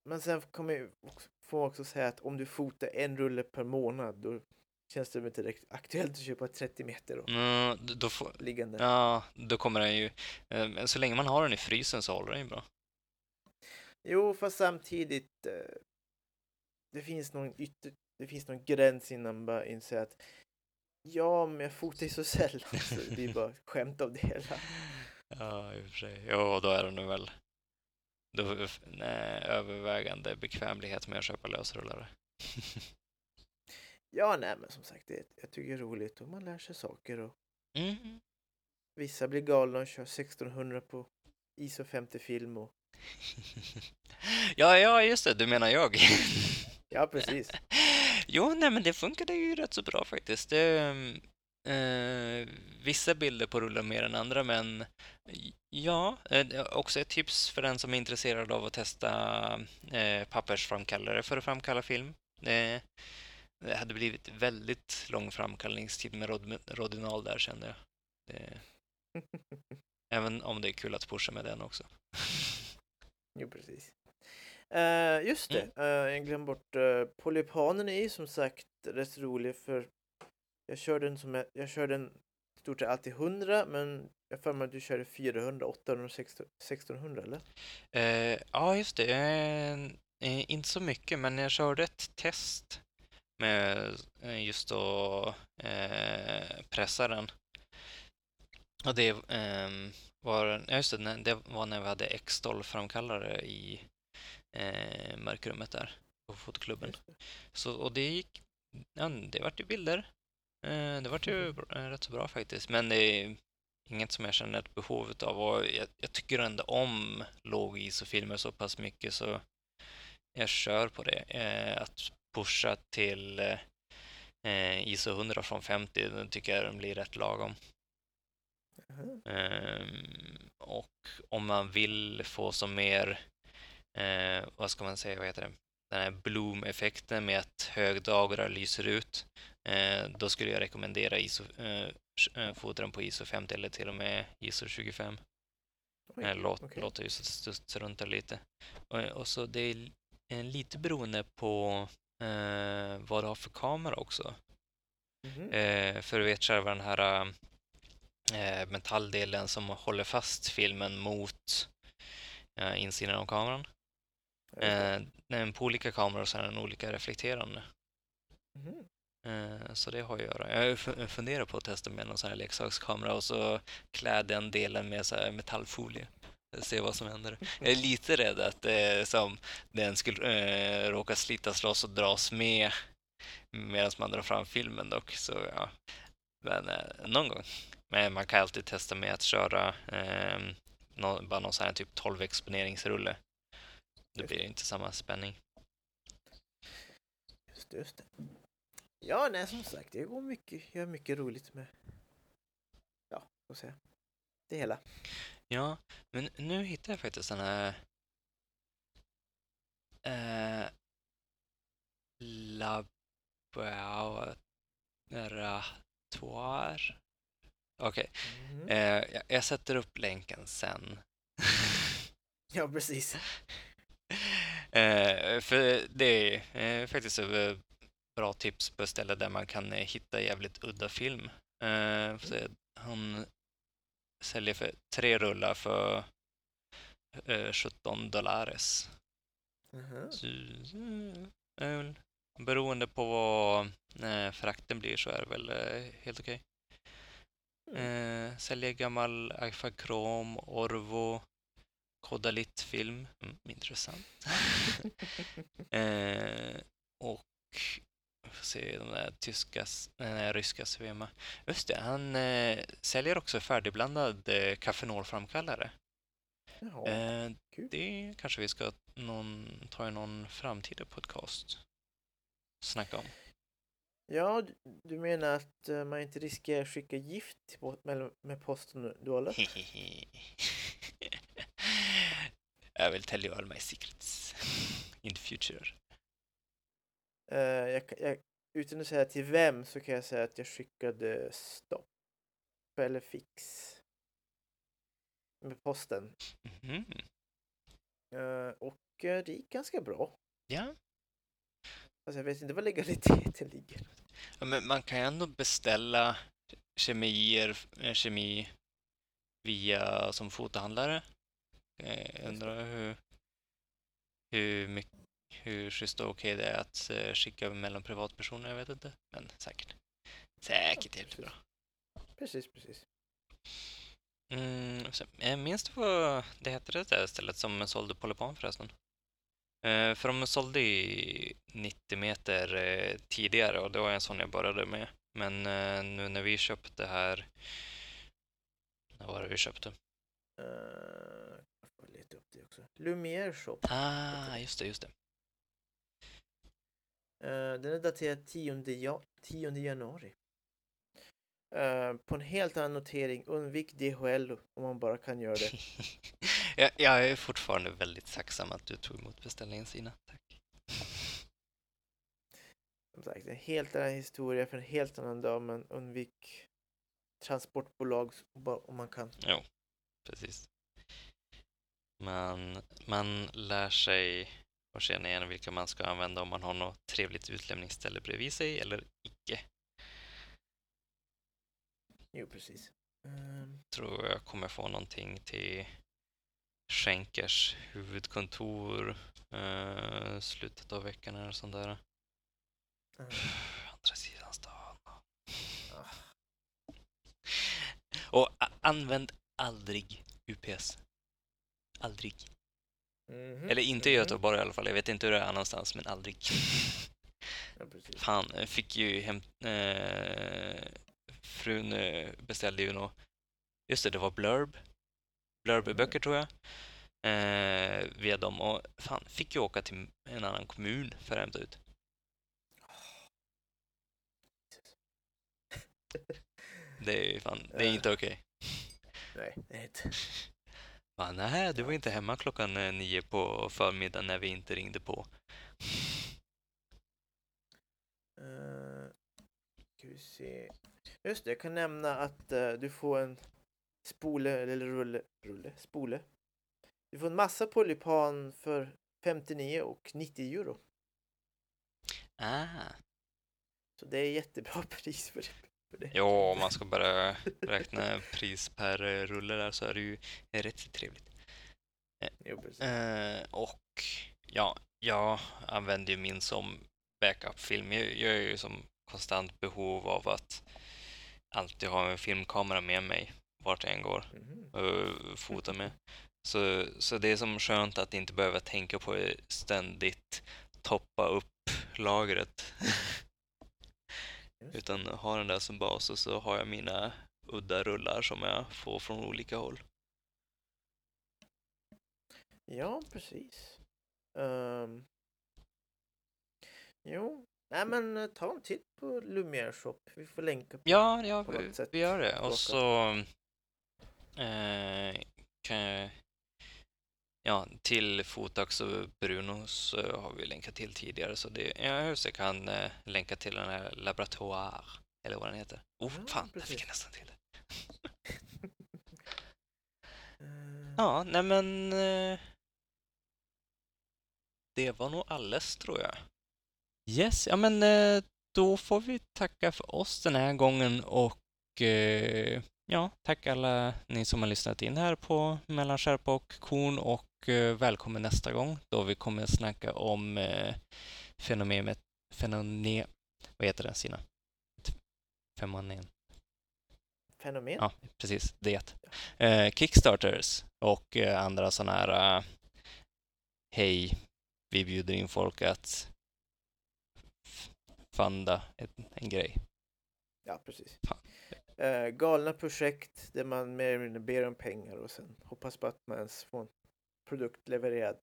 Speaker 4: Men sen kommer jag också, får också säga att om du fotar en rulle per månad då känns det inte direkt aktuellt att köpa 30 meter och
Speaker 1: Mm, då, får,
Speaker 4: liggande.
Speaker 1: ja, då kommer den ju, eh, men så länge man har den i frysen så håller den ju bra.
Speaker 4: Jo, fast samtidigt eh, det finns någon ytter, det finns någon gräns innan man bara inser att ja, men jag fotar ju så sällan så det blir bara skämt av det hela.
Speaker 1: Ja, i och för sig. Jo, då är det nog väl då, nej, övervägande bekvämlighet med att köpa lösrullare.
Speaker 4: Ja, nej, men som sagt, det, jag tycker det är roligt och man lär sig saker och
Speaker 1: Mm.
Speaker 4: vissa blir galna och kör 1600 på ISO 50 film och
Speaker 1: ja, ja, just det, du menar jag.
Speaker 4: ja, precis.
Speaker 1: jo, nej, men det funkade ju rätt så bra faktiskt. Det, eh, vissa bilder på rullar mer än andra, men ja, eh, också ett tips för den som är intresserad av att testa eh, pappersframkallare för att framkalla film. Det, det hade blivit väldigt lång framkallningstid med rod, Rodinal där kände jag. Det, även om det är kul att pusha med den också.
Speaker 4: jo, precis. Eh, just det, eh, jag glömde bort uh, polypanen är ju som sagt rätt rolig för jag körde den som jag, jag körde den i stort sett alltid 100 men jag för mig att du körde 400, 800 och 1600 eller?
Speaker 1: Eh, ja, just det. Eh, inte så mycket, men jag körde ett test med just att pressa den. Och det ehm, var, just det, det var när vi hade X-Doll-framkallare i mörkrummet där på fotoklubben. Så, och det gick, ja, det vart ju bilder. Eh, det vart ju bra- eh, rätt så bra faktiskt, men det är inget som jag känner ett behov av och jag, jag tycker ändå om låg ISO-filmer så pass mycket så jag kör på det. Eh, att pusha till ISO 100 från 50, då tycker jag den blir rätt lagom. Ehm, och om man vill få som mer, vad ska man säga, vad heter det, den här bloom-effekten med att högdagrar lyser ut, eh, då skulle jag rekommendera ISO, eh, eh, fotren på ISO 50 eller till och med ISO 25.
Speaker 4: Oj,
Speaker 1: låt,
Speaker 4: okej.
Speaker 1: Låter ju så studsa runt lite. Och, och så det är lite beroende på eh, vad du har för kamera också.
Speaker 4: Mhm.
Speaker 1: Eh, för du vet själva den här eh, metalldelen som håller fast filmen mot eh, insidan av kameran. Eh, den på olika kameror så är den olika reflekterande. Eh, så det har att göra. Jag fu- funderar på att testa med någon sån här leksakskamera och så klä den delen med så metallfolie. Se vad som händer. Jag är lite rädd att eh, som den skulle eh, råka slitas loss och dras med medan man drar fram filmen dock. Så ja, men eh, någon gång. Men man kan alltid testa med att köra eh, nå- bara någon sån här typ 12 exponeringsrulle. Det blir inte samma spänning.
Speaker 4: Just det, just det. Ja, nej som sagt, jag går mycket, jag har mycket roligt med, ja, vad säga, det hela.
Speaker 1: Ja, men nu hittar jag faktiskt den här eh, laboratoire. Okej,
Speaker 4: Mhm.
Speaker 1: eh, jag, jag sätter upp länken sen.
Speaker 4: Ja, precis.
Speaker 1: Eh, för det är eh, faktiskt ett eh, bra tips på ett ställe där man kan eh, hitta jävligt udda film. Eh, se, han säljer för tre rullar för eh, 17 dollares.
Speaker 4: Mhm.
Speaker 1: Så, beroende på vad frakten blir så är det väl helt okej. Eh, säljer gammal Agfa Chrome, Orvo, Kodalit-film. Mm, intressant. eh, och får se de där tyska, nej, ryska Svema. Just det, han eh, säljer också färdigblandad eh, kaffenolframkallare.
Speaker 4: Jaha,
Speaker 1: Eh,
Speaker 4: kul.
Speaker 1: det kanske vi ska någon, ta i någon framtida podcast. Snacka om.
Speaker 4: Ja, du- menar att eh, man inte riskerar att skicka gift med, posten då eller?
Speaker 1: I will tell you all my secrets in the future.
Speaker 4: Eh, jag, jag, utan att säga till vem så kan jag säga att jag skickade stopp eller fix med posten.
Speaker 1: Mhm.
Speaker 4: Eh, och eh, det gick ganska bra.
Speaker 1: Ja,
Speaker 4: Alltså jag vet inte vad legaliteten ligger.
Speaker 1: Ja, men man kan ju ändå beställa kemier, eh, kemi via som fotohandlare. Eh, Jag undrar hur, hur, mycket, hur schysst och okej det är att eh, skicka mellan privatpersoner, jag vet inte. Men säkert. Säkert helt bra.
Speaker 4: Precis, precis.
Speaker 1: Mm, minns du vad det hette det där stället som sålde Polypan förresten? Eh, för de sålde i 90 meter eh, tidigare och det var en sån jag började med. Men eh, nu när vi köpte här... När var det vi köpte?
Speaker 4: Uh, leta upp det också. Lumière Shop.
Speaker 1: Ah, just det, just det.
Speaker 4: Eh, den är daterad 10, ja 10 januari. Eh, på en helt annan notering, undvik DHL om man bara kan göra det.
Speaker 1: jag, jag är fortfarande väldigt tacksam att du tog emot beställningen Sina. Tack.
Speaker 4: Som sagt, en helt annan historia för en helt annan dag, men undvik transportbolag om man kan.
Speaker 1: Precis. Man, man lär sig och känna igen vilka man ska använda om man har något trevligt utlämningsställe bredvid sig eller icke.
Speaker 4: Jo, precis. Ehm,
Speaker 1: Tror jag kommer få någonting till Schenkers huvudkontor eh, slutet av veckan eller sånt där.
Speaker 4: eh,
Speaker 1: Andra sidan stan.
Speaker 4: ah,
Speaker 1: Och använd aldrig UPS. Aldrig.
Speaker 4: mhm,
Speaker 1: Eller inte i
Speaker 4: mhm.
Speaker 1: Göteborg i alla fall. Jag vet inte hur det är annanstans, men aldrig.
Speaker 4: Ja.
Speaker 1: Fan, jag fick ju hem... Eh, frun eh, beställde ju nå Just det, det var Blurb. Blurb-böcker tror jag. Eh, via dem och fan, fick ju åka till en annan kommun för att hämta ut. Det är ju fan, det är
Speaker 4: Eh.
Speaker 1: inte okej.
Speaker 4: Nej, det är inte.
Speaker 1: Va, nej, du var inte hemma klockan eh, nio på förmiddagen när vi inte ringde på.
Speaker 4: Uh, ska vi se. Just det, jag kan nämna att eh, du får en spole, eller rulle, rulle, spole. Du får en massa polypan för 59 och 90 euro.
Speaker 1: Ah.
Speaker 4: Så det är jättebra pris för det.
Speaker 1: Ja, om man ska bara räkna pris per eh, rulle där så är det ju rätt trevligt.
Speaker 4: Jo, precis.
Speaker 1: Eh, och ja, jag använder ju min som backup-film. Jag, jag är ju som konstant behov av att alltid ha en filmkamera med mig vart jag än går
Speaker 4: Mhm.
Speaker 1: och fota med. Så, så det är som skönt att inte behöva tänka på att ständigt toppa upp lagret. Utan ha den där som bas och så har jag mina udda rullar som jag får från olika håll.
Speaker 4: Ja, precis. Ehm, jo, nej men eh, ta en titt på Lumière Shop. Vi får länka på
Speaker 1: Ja, ja
Speaker 4: på
Speaker 1: vi, vi gör det. Och så eh, kan jag... Ja, till Fotax och Brunos har vi länkat till tidigare, så det, jag just jag kan eh, länka till den här Laboratoire, eller vad den heter. Oh,
Speaker 4: Ja,
Speaker 1: fan,
Speaker 4: precis.
Speaker 1: fick jag nästan till det.
Speaker 4: Eh,
Speaker 1: Ja, nej men... Eh, det var nog alles, tror jag. Yes, ja men eh, då får vi tacka för oss den här gången och eh, ja, tack alla ni som har lyssnat in här på Mellan skärpa och korn och eh, välkommen nästa gång då vi kommer att snacka om fenomenet, fenomen, vad heter det Sina? Fenomen.
Speaker 4: Fenomen?
Speaker 1: Ja, precis. Det. Eh, Kickstarters och andra sådana här Hej, vi bjuder in folk att funda ett, en grej.
Speaker 4: Ja, precis.
Speaker 1: Fan.
Speaker 4: Eh, galna projekt där man mer eller mindre ber om pengar och sen hoppas på att man ens får en produkt levererad.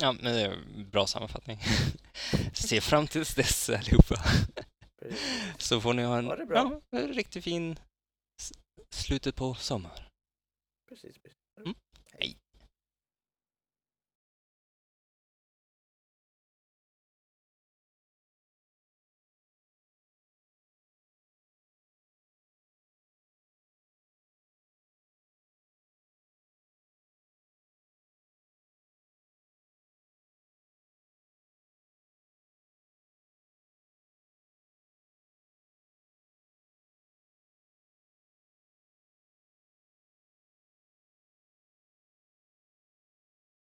Speaker 1: Ja, men det är en bra sammanfattning. Se fram tills dess allihopa. Så får ni ha en,
Speaker 4: Ha.
Speaker 1: Ja, en riktigt fin slutet på sommar.
Speaker 4: precis, precis.
Speaker 1: Mm.